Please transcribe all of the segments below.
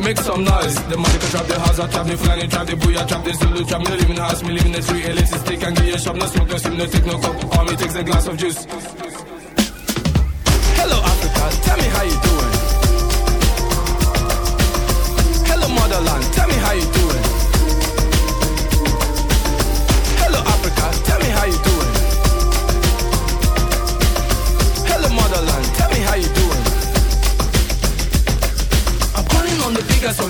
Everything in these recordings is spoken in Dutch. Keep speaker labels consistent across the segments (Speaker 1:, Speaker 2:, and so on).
Speaker 1: make some noise. The magic trap, the house, I trap, the flying trap, the booyah trap, the Zulu trap. Me living house, me live in the street, elitist stick and get your shop. No smoke, no steam, no take no cup. All me takes a glass of juice.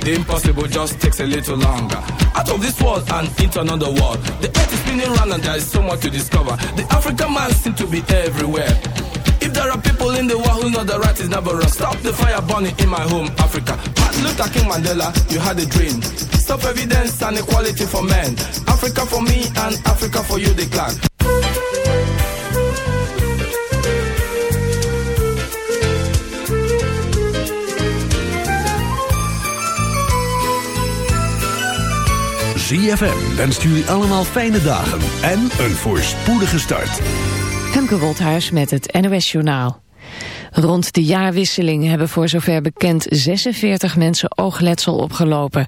Speaker 1: The impossible just takes a little longer. Out of this world and into another world. The earth is spinning round and there is so much to discover. The African man seems to be everywhere. If there are people in the world who know the right is never wrong, stop the fire burning in my home, Africa. Martin Luther King Mandela, you had a dream. Stop evidence and equality for men. Africa for me and Africa for you, the clan.
Speaker 2: ZFM wenst jullie allemaal fijne dagen en een voorspoedige start.
Speaker 3: Femke Woldhuis met het NOS Journaal. Rond de jaarwisseling hebben voor zover bekend 46 mensen oogletsel opgelopen.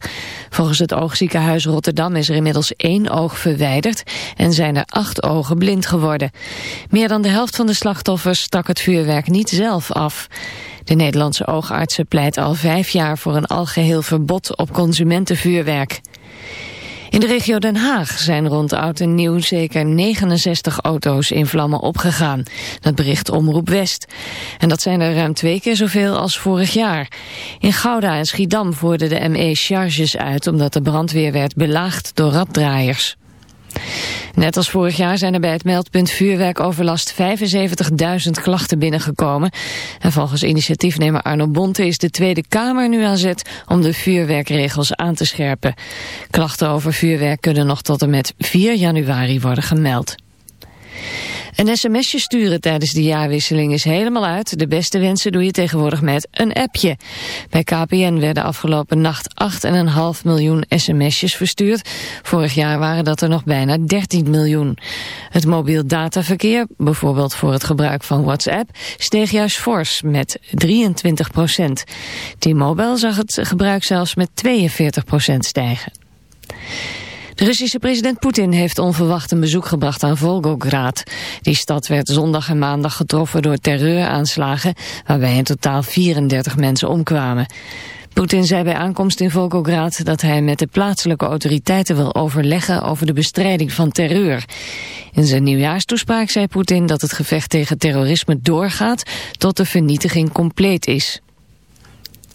Speaker 3: Volgens het oogziekenhuis Rotterdam is er inmiddels één oog verwijderd en zijn er acht ogen blind geworden. Meer dan de helft van de slachtoffers stak het vuurwerk niet zelf af. De Nederlandse oogartsen pleit al vijf jaar voor een algeheel verbod op consumentenvuurwerk. In de regio Den Haag zijn rond oud en nieuw zeker 69 auto's in vlammen opgegaan. Dat bericht Omroep West. En dat zijn er ruim twee keer zoveel als vorig jaar. In Gouda en Schiedam voerden de ME charges uit omdat de brandweer werd belaagd door raddraaiers. Net als vorig jaar zijn er bij het meldpunt vuurwerkoverlast 75.000 klachten binnengekomen. En volgens initiatiefnemer Arno Bonte is de Tweede Kamer nu aan zet om de vuurwerkregels aan te scherpen. Klachten over vuurwerk kunnen nog tot en met 4 januari worden gemeld. Een sms'je sturen tijdens de jaarwisseling is helemaal uit. De beste wensen doe je tegenwoordig met een appje. Bij KPN werden afgelopen nacht 8,5 miljoen sms'jes verstuurd. Vorig jaar waren dat er nog bijna 13 miljoen. Het mobiel dataverkeer, bijvoorbeeld voor het gebruik van WhatsApp, steeg juist fors met 23 procent. T-Mobile zag het gebruik zelfs met 42 procent stijgen. Russische president Poetin heeft onverwacht een bezoek gebracht aan Volgograd. Die stad werd zondag en maandag getroffen door terreuraanslagen... waarbij in totaal 34 mensen omkwamen. Poetin zei bij aankomst in Volgograd dat hij met de plaatselijke autoriteiten wil overleggen over de bestrijding van terreur. In zijn nieuwjaarstoespraak zei Poetin dat het gevecht tegen terrorisme doorgaat tot de vernietiging compleet is.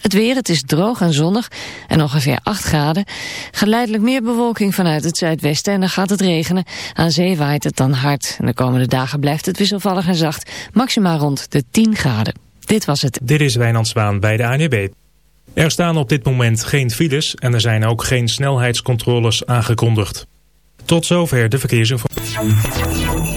Speaker 3: Het weer, het is droog en zonnig en ongeveer 8 graden. Geleidelijk meer bewolking vanuit het zuidwesten en dan gaat het regenen. Aan zee waait het dan hard. En de komende dagen blijft het wisselvallig en zacht. Maximaal rond de 10 graden. Dit was het.
Speaker 4: Dit is Wijnand Zwaan bij de ANWB. Er staan op dit moment geen files en er zijn ook geen snelheidscontroles aangekondigd. Tot zover de verkeersinformatie.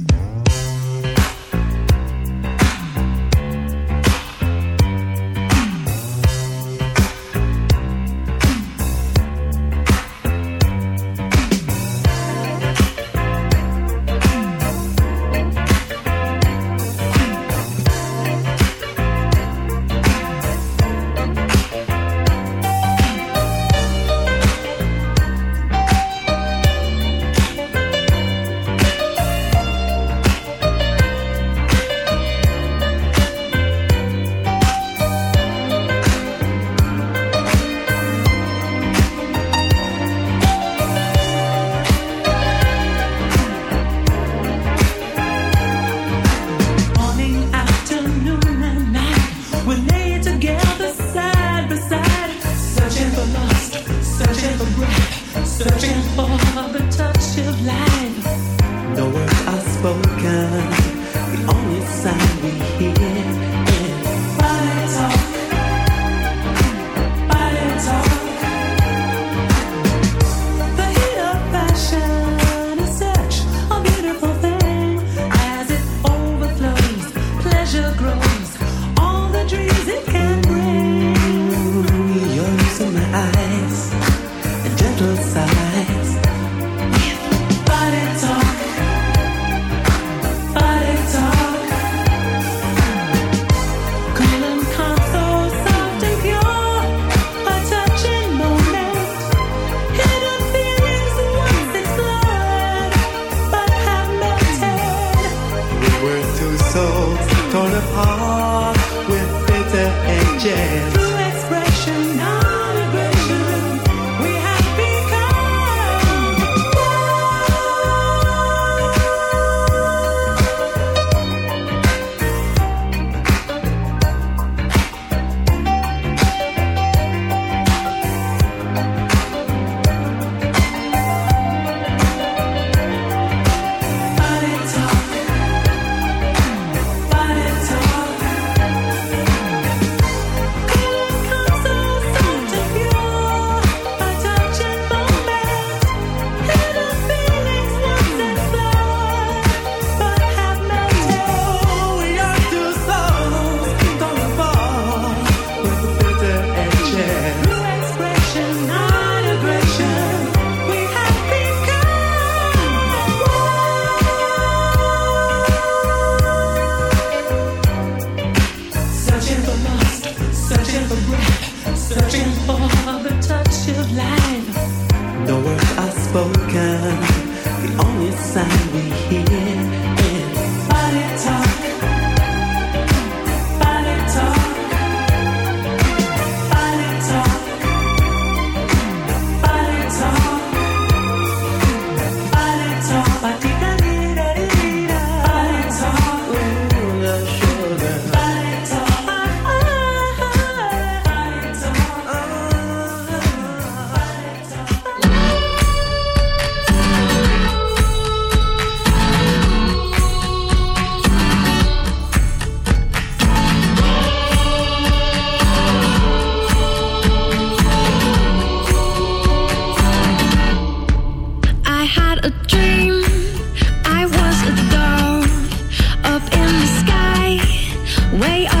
Speaker 5: way up.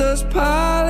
Speaker 6: Jesus pilot.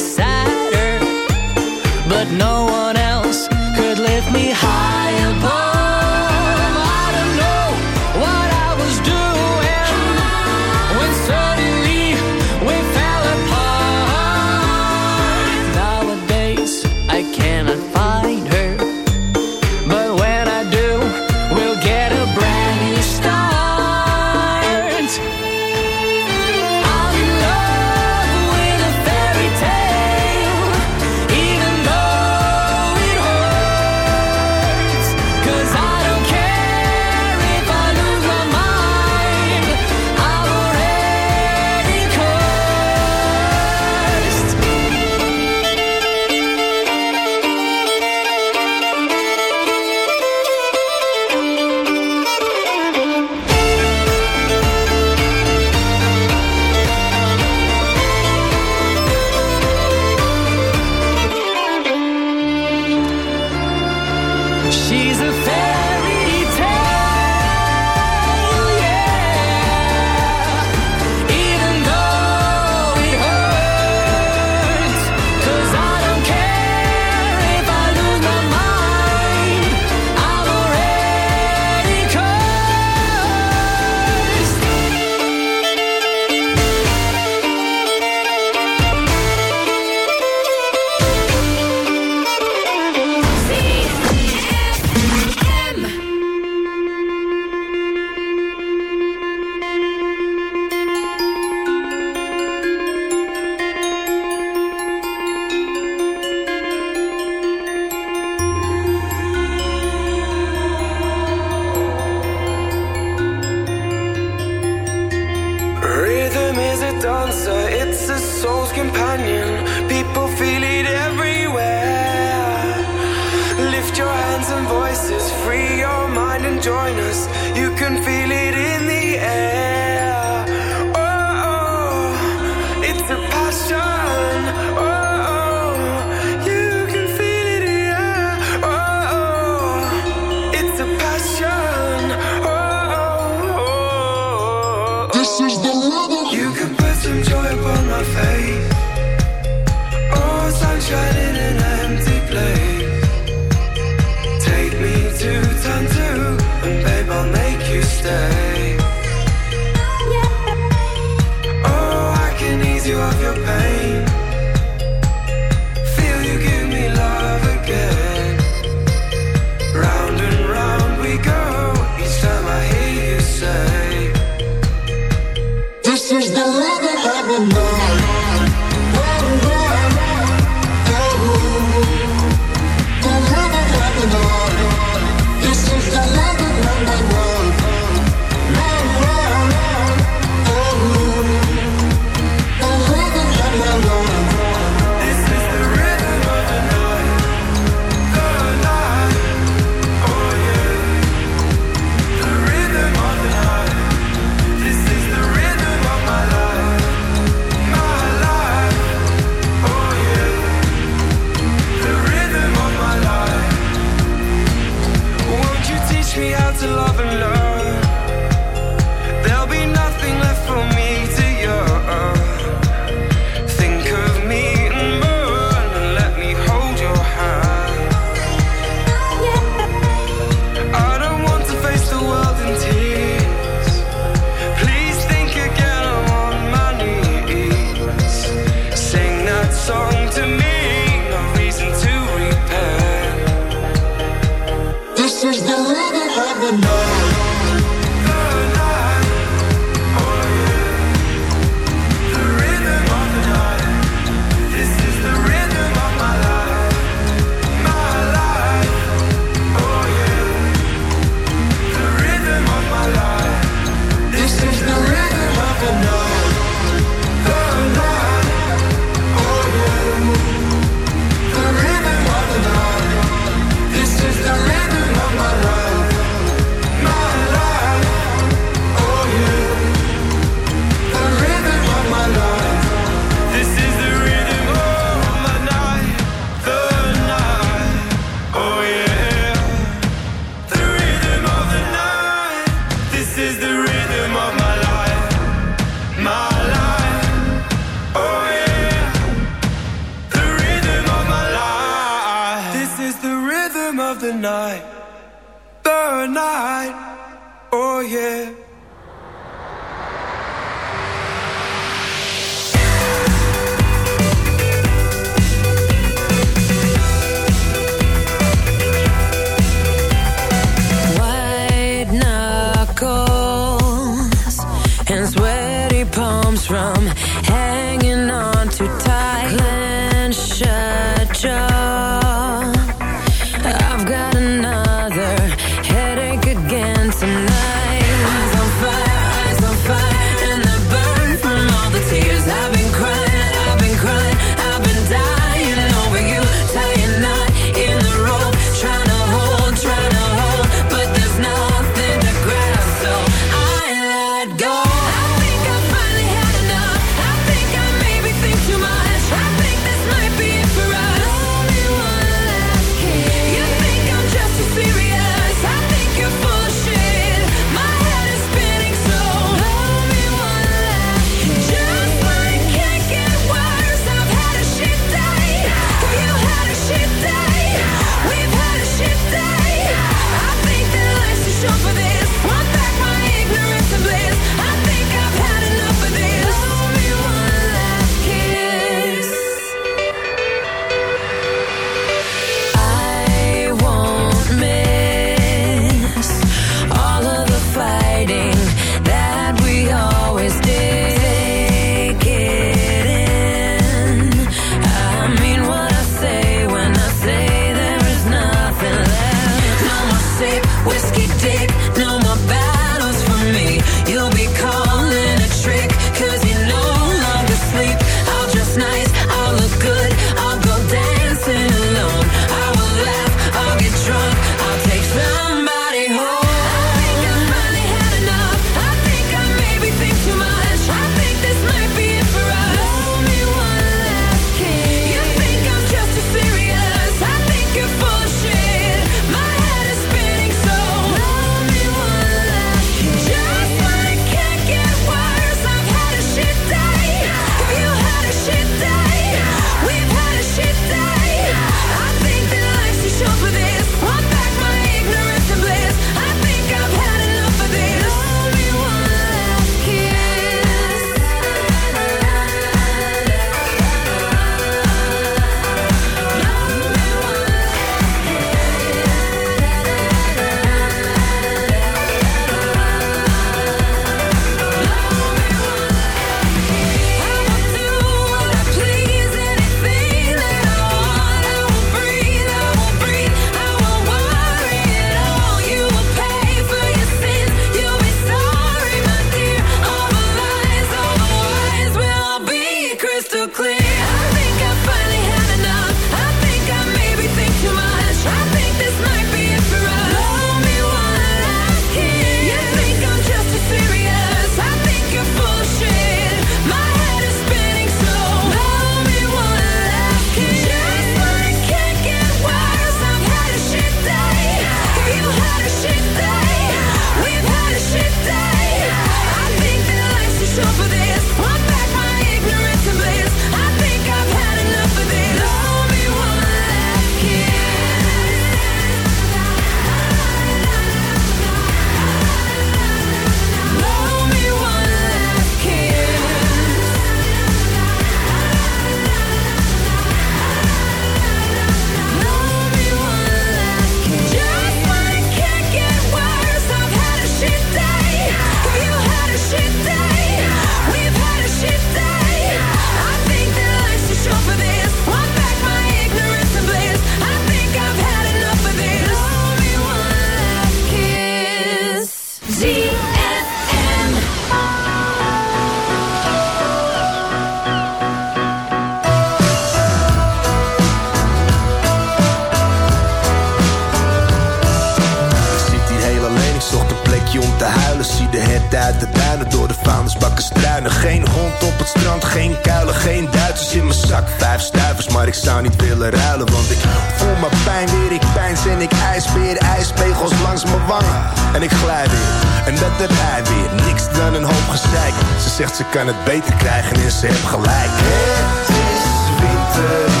Speaker 7: En ik glij weer. En dat heb hij weer, niks dan een hoop gezeik. Ze zegt ze kan het beter krijgen en ze heeft gelijk. Het is winter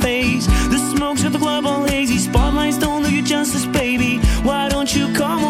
Speaker 6: phase. The smokes at the club all hazy. Spotlights don't do you justice, baby. Why don't you come over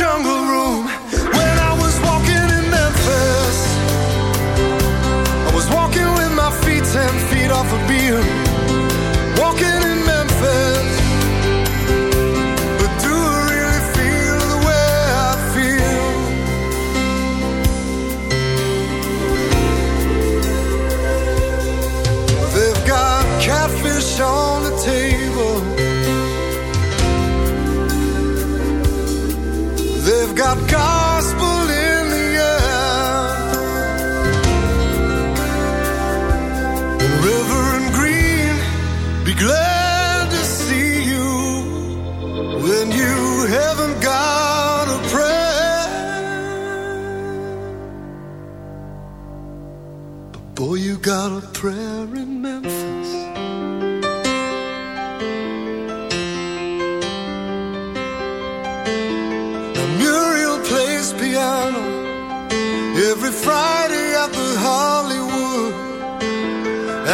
Speaker 8: jungle be glad to see you when you haven't got a prayer. But boy, you got a prayer in Memphis. Muriel plays piano every Friday at the Hollywood.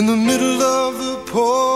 Speaker 8: in the middle of the pouring